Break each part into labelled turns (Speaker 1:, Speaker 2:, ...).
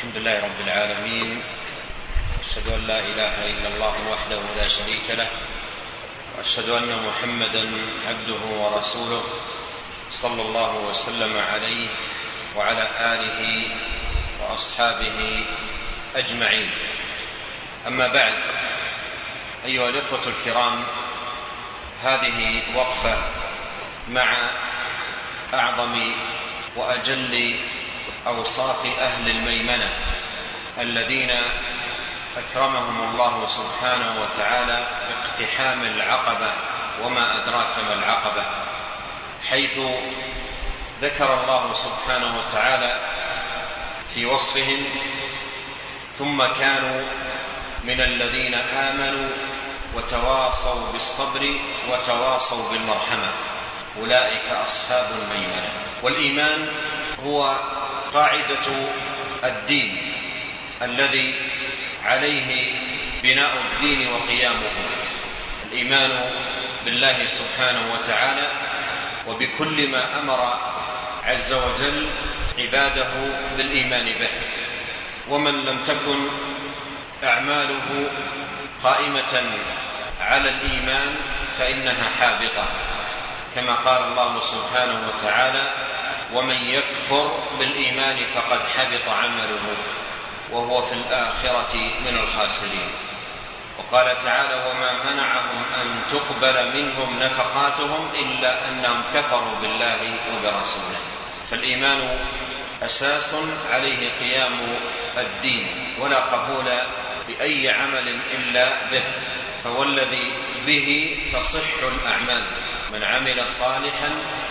Speaker 1: الحمد لله رب العالمين أشهد أن لا إله إلا الله وحده لا شريك له وأشهد أن محمدا عبده ورسوله صلى الله وسلم عليه وعلى آله وأصحابه أجمعين. أما بعد أيها الإخوة الكرام هذه وقفة مع أعظم وأجل أوصاف أهل الميمنة الذين أكرمهم الله سبحانه وتعالى باقتحام العقبة وما أدراك ما العقبة حيث ذكر الله سبحانه وتعالى في وصفهم ثم كانوا من الذين آمنوا وتواصوا بالصبر وتواصوا بالمرحمة أولئك أصحاب الميمنة. والإيمان هو قاعدة الدين الذي عليه بناء الدين وقيامه. الإيمان بالله سبحانه وتعالى وبكل ما أمر عز وجل عباده بالإيمان به. ومن لم تكن أعماله قائمة على الإيمان فإنها حابطة كما قال الله سبحانه وتعالى ومن يكفر بالإيمان فقد حبط عمله وهو في الآخرة من الخاسرين. وقال تعالى وما منعهم أن تقبل منهم نفقاتهم إلا أنهم كفروا بالله وبرسوله فالإيمان أساس عليه قيام الدين ولا قبول بأي عمل إلا به فهو الذي به تصح الأعمال. من عمل صالحا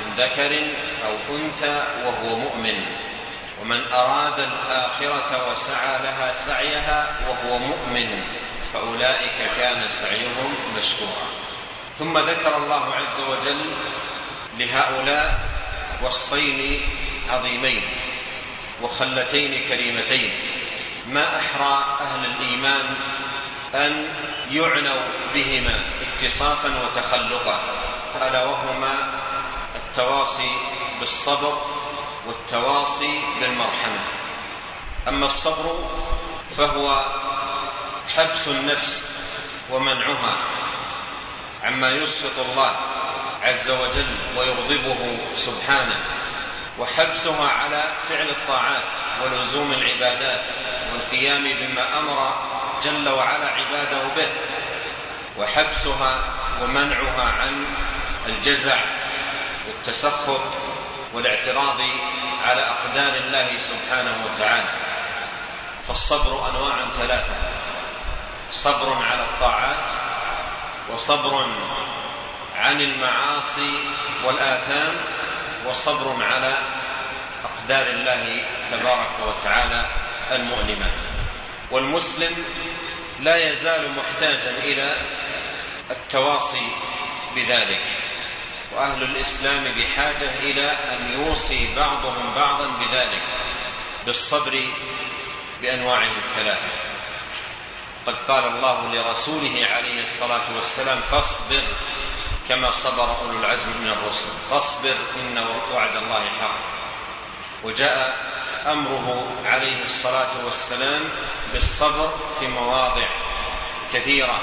Speaker 1: من ذكر أو أنثى وهو مؤمن ومن أراد الآخرة وسعى لها سعيها وهو مؤمن فأولئك كان سعيهم مشكورا. ثم ذكر الله عز وجل لهؤلاء وصفين عظيمين وخلتين كريمتين ما أحرى أهل الإيمان أن يعنوا بهما اتصافا وتخلقا ألا وهما التواصي بالصبر والتواصي بالمرحمة. أما الصبر فهو حبس النفس ومنعها عما يسخط الله عز وجل ويغضبه سبحانه وحبسها على فعل الطاعات ولزوم العبادات والقيام بما أمر جل وعلا عباده به وحبسها ومنعها عن الجزع والتسخط والاعتراض على اقدار الله سبحانه وتعالى. فالصبر أنواع ثلاثة صبر على الطاعات وصبر عن المعاصي والآثام وصبر على أقدار الله تبارك وتعالى المؤلمة. والمسلم لا يزال محتاجا إلى التواصي بذلك. وأهل الإسلام بحاجة إلى أن يوصي بعضهم بعضا بذلك بالصبر بأنواعه الثلاثة. قد قال الله لرسوله عليه الصلاة والسلام فاصبر كما صبر أولو العزم من الرسل. فاصبر إن وعد الله حق. وجاء أمره عليه الصلاة والسلام بالصبر في مواضع كثيرة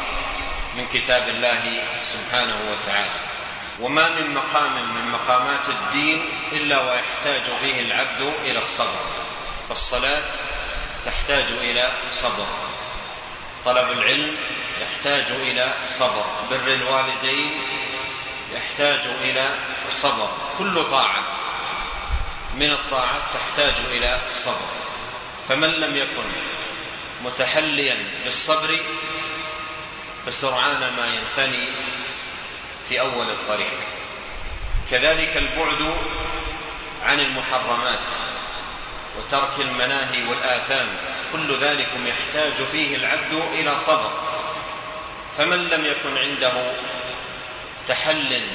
Speaker 1: من كتاب الله سبحانه وتعالى. وما من مقام من مقامات الدين إلا ويحتاج فيه العبد إلى الصبر. فالصلاه تحتاج إلى صبر. طلب العلم يحتاج إلى صبر. بر الوالدين يحتاج إلى صبر. كل طاعة من الطاعات تحتاج إلى صبر. فمن لم يكن متحليا بالصبر فسرعان ما ينثني في أول الطريق. كذلك البعد عن المحرمات وترك المناهي والآثام كل ذلك يحتاج فيه العبد إلى صبر. فمن لم يكن عنده تحل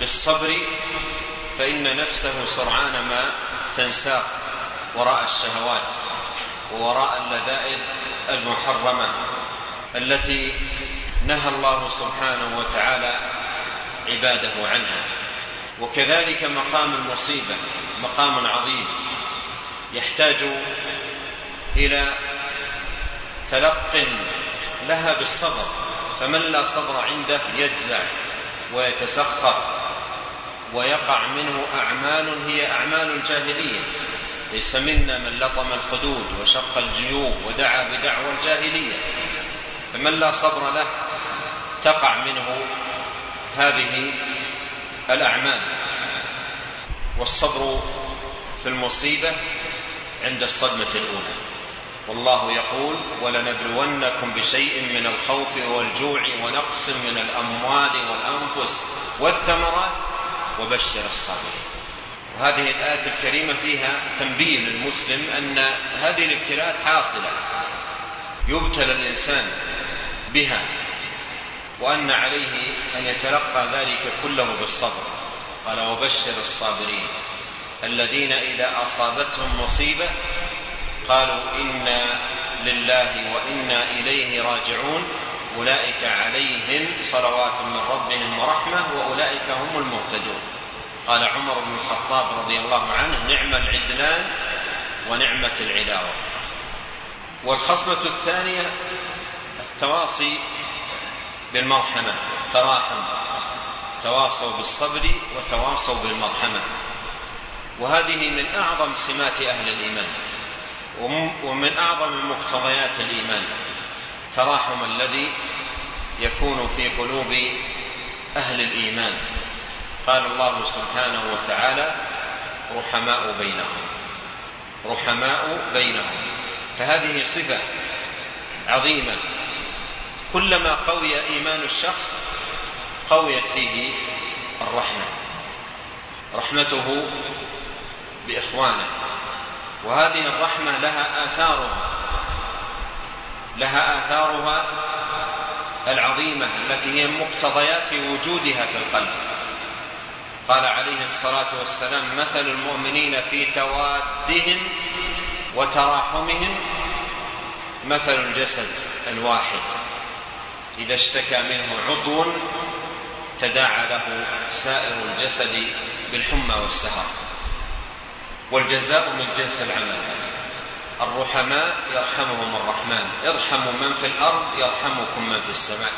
Speaker 1: بالصبر فإن نفسه سرعان ما تنساق وراء الشهوات ووراء اللذائذ المحرمة التي نهى الله سبحانه وتعالى عباده عنها. وكذلك مقام المصيبة مقام عظيم يحتاج إلى تلق لها بالصبر. فمن لا صبر عنده يجزع ويتسخط ويقع منه أعمال هي أعمال الجاهلية. ليس منا من لطم الخدود وشق الجيوب ودعا بدعوى الجاهلية. فمن لا صبر له تقع منه هذه الأعمال. والصبر في المصيبة عند الصدمة الأولى. والله يقول ولنبلونكم بشيء من الخوف والجوع ونقص من الأموال والأنفس والثمرات وبشر الصابرين. وهذه الآية الكريمة فيها تنبيه للمسلم أن هذه الابتلاءات حاصلة يبتلى الإنسان بها. وأن عليه أن يتلقى ذلك كله بالصبر. قال وبشر الصابرين الذين إذا أصابتهم مصيبة قالوا إنا لله وإنا إليه راجعون. أولئك عليهم صلوات من ربهم ورحمة وأولئك هم المهتدون. قال عمر بن الخطاب رضي الله عنه نعم العدلان ونعمة العلاوة والخصلة الثانية التواصي بالمرحمة تراحم تواصوا بالصبر وتواصوا بالمرحمة. وهذه من أعظم سمات أهل الإيمان ومن أعظم مقتضيات الإيمان. تراحم الذي يكون في قلوب أهل الإيمان. قال الله سبحانه وتعالى رحماء بينهم رحماء بينهم. فهذه صفة عظيمة كلما قوي إيمان الشخص قويت فيه الرحمة. رحمته بإخوانه. وهذه الرحمة لها آثارها. لها آثارها العظيمة التي هي مقتضيات وجودها في القلب. قال عليه الصلاة والسلام مثل المؤمنين في توادهم وتراحمهم مثل الجسد الواحد. إذا اشتكى منه عضو تداعى له سائر الجسد بالحمى والسهر. والجزاء من جنس العمل. الرحماء يرحمهم الرحمن. ارحموا من في الأرض يرحمكم من في السماء.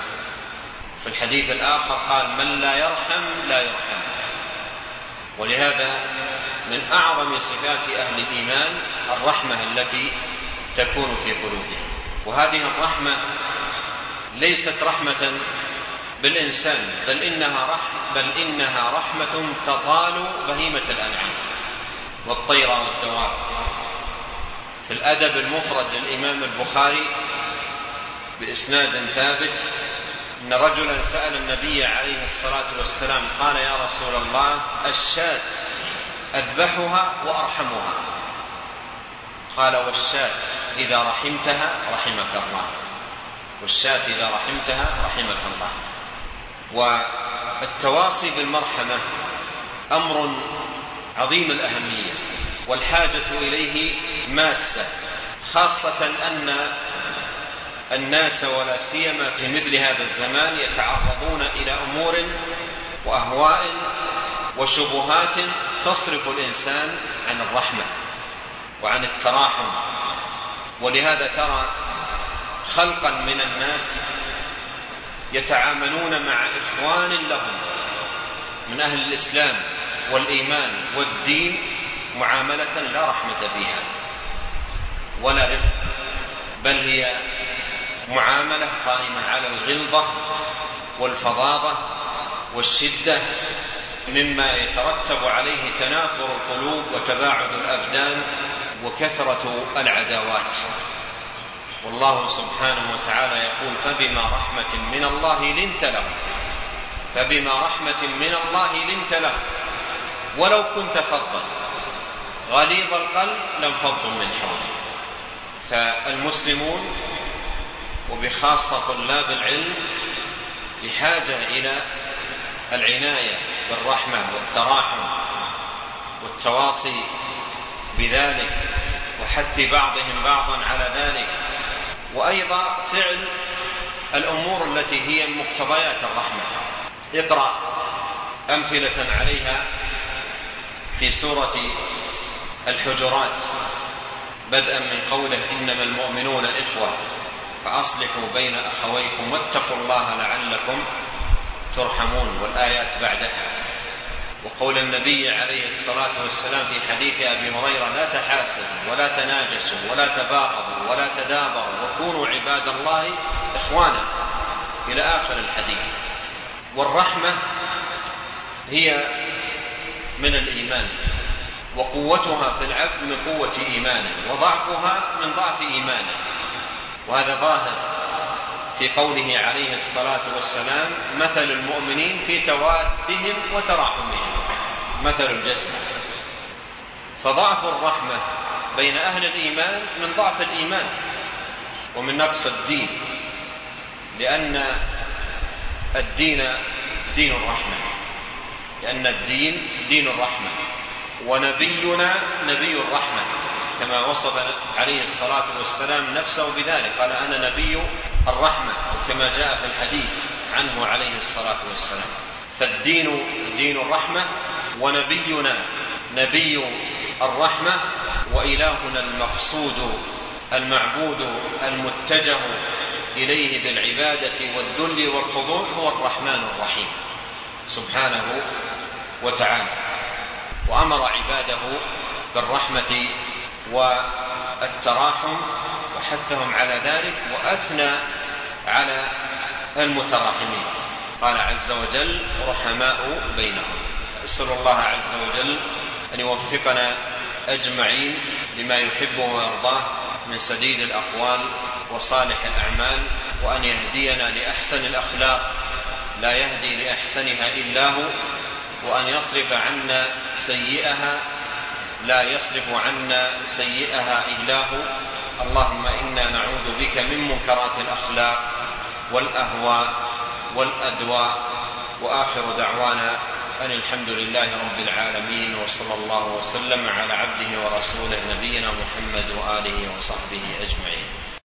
Speaker 1: في الحديث الآخر قال من لا يرحم لا يرحم. ولهذا من أعظم صفات أهل الإيمان الرحمة التي تكون في قلوبهم. وهذه الرحمة ليست رحمة بالإنسان بل إنها رحمة بل إنها رحمة تطال بهيمة الأنعام والطير والدواب في الأدب المفرد للإمام البخاري بإسناد ثابت أن رجلا سأل النبي عليه الصلاة والسلام قال يا رسول الله الشاة أذبحها وأرحمها. قال والشاة إذا رحمتها رحمك الله. والشاة إذا رحمتها رحمك الله. والتواصي بالمرحمة أمر عظيم الأهمية والحاجة إليه ماسة خاصة أن الناس ولا سيما في مثل هذا الزمان يتعرضون إلى أمور وأهواء وشبهات تصرف الإنسان عن الرحمة وعن التراحم. ولهذا ترى خلقا من الناس يتعاملون مع إخوان لهم من أهل الإسلام والإيمان والدين معاملة لا رحمة فيها ولا رفق بل هي معاملة قائمة على الغلظة والفظاظة والشدة مما يترتب عليه تنافر القلوب وتباعد الأبدان وكثرة العداوات. والله سبحانه وتعالى يقول فبما رحمة من الله لنت له فبما رحمة من الله لنت له ولو كنت فظا. غليظ القلب لانفضوا من حولك. فالمسلمون وبخاصة طلاب العلم بحاجة إلى العناية بالرحمة والتراحم والتواصي بذلك وحث بعضهم بعضا على ذلك. وأيضا فعل الأمور التي هي مقتضيات الرحمة. اقرأ أمثلة عليها في سورة الحجرات. بدءا من قوله إنما المؤمنون إخوة فأصلحوا بين أخويكم واتقوا الله لعلكم ترحمون والآيات بعدها. وقول النبي عليه الصلاة والسلام في حديث أبي هريرة لا تحاسدوا ولا تناجسوا ولا تباغضوا ولا تدابروا وكونوا عباد الله إخوانا. إلى آخر الحديث. والرحمة هي من الإيمان وقوتها في العبد من قوة إيمانه وضعفها من ضعف إيمانه وهذا ظاهر في قوله عليه الصلاة والسلام مثل المؤمنين في توادهم وتراحمهم. مثل الجسد فضعف الرحمة بين أهل الإيمان من ضعف الإيمان ومن نقص الدين لأن الدين دين الرحمة. لأن الدين دين الرحمة ونبينا نبي الرحمة. كما وصف عليه الصلاة والسلام نفسه بذلك. قال أنا نبي الرحمة كما جاء في الحديث عنه عليه الصلاة والسلام. فالدين دين الرحمة ونبينا نبي الرحمة وإلهنا المقصود المعبود المتجه إليه بالعبادة والذل والخضوع هو الرحمن الرحيم سبحانه وتعالى. وأمر عباده بالرحمة والتراحم وحثهم على ذلك وأثنى على المتراحمين. قال عز وجل رحماء بينهم. أسأل الله عز وجل أن يوفقنا أجمعين لما يحبه ويرضاه من سديد الأقوال وصالح الأعمال وأن يهدينا لأحسن الأخلاق. لا يهدي لأحسنها إلا هو وأن يصرف عنا سيئها لا يصرف عنا سيئها إلا هو. اللهم إنا نعوذ بك من منكرات الأخلاق والأهواء والأدواء. وآخر دعوانا أن الحمد لله رب العالمين وصلى الله وسلم على عبده ورسوله نبينا محمد وآله وصحبه أجمعين.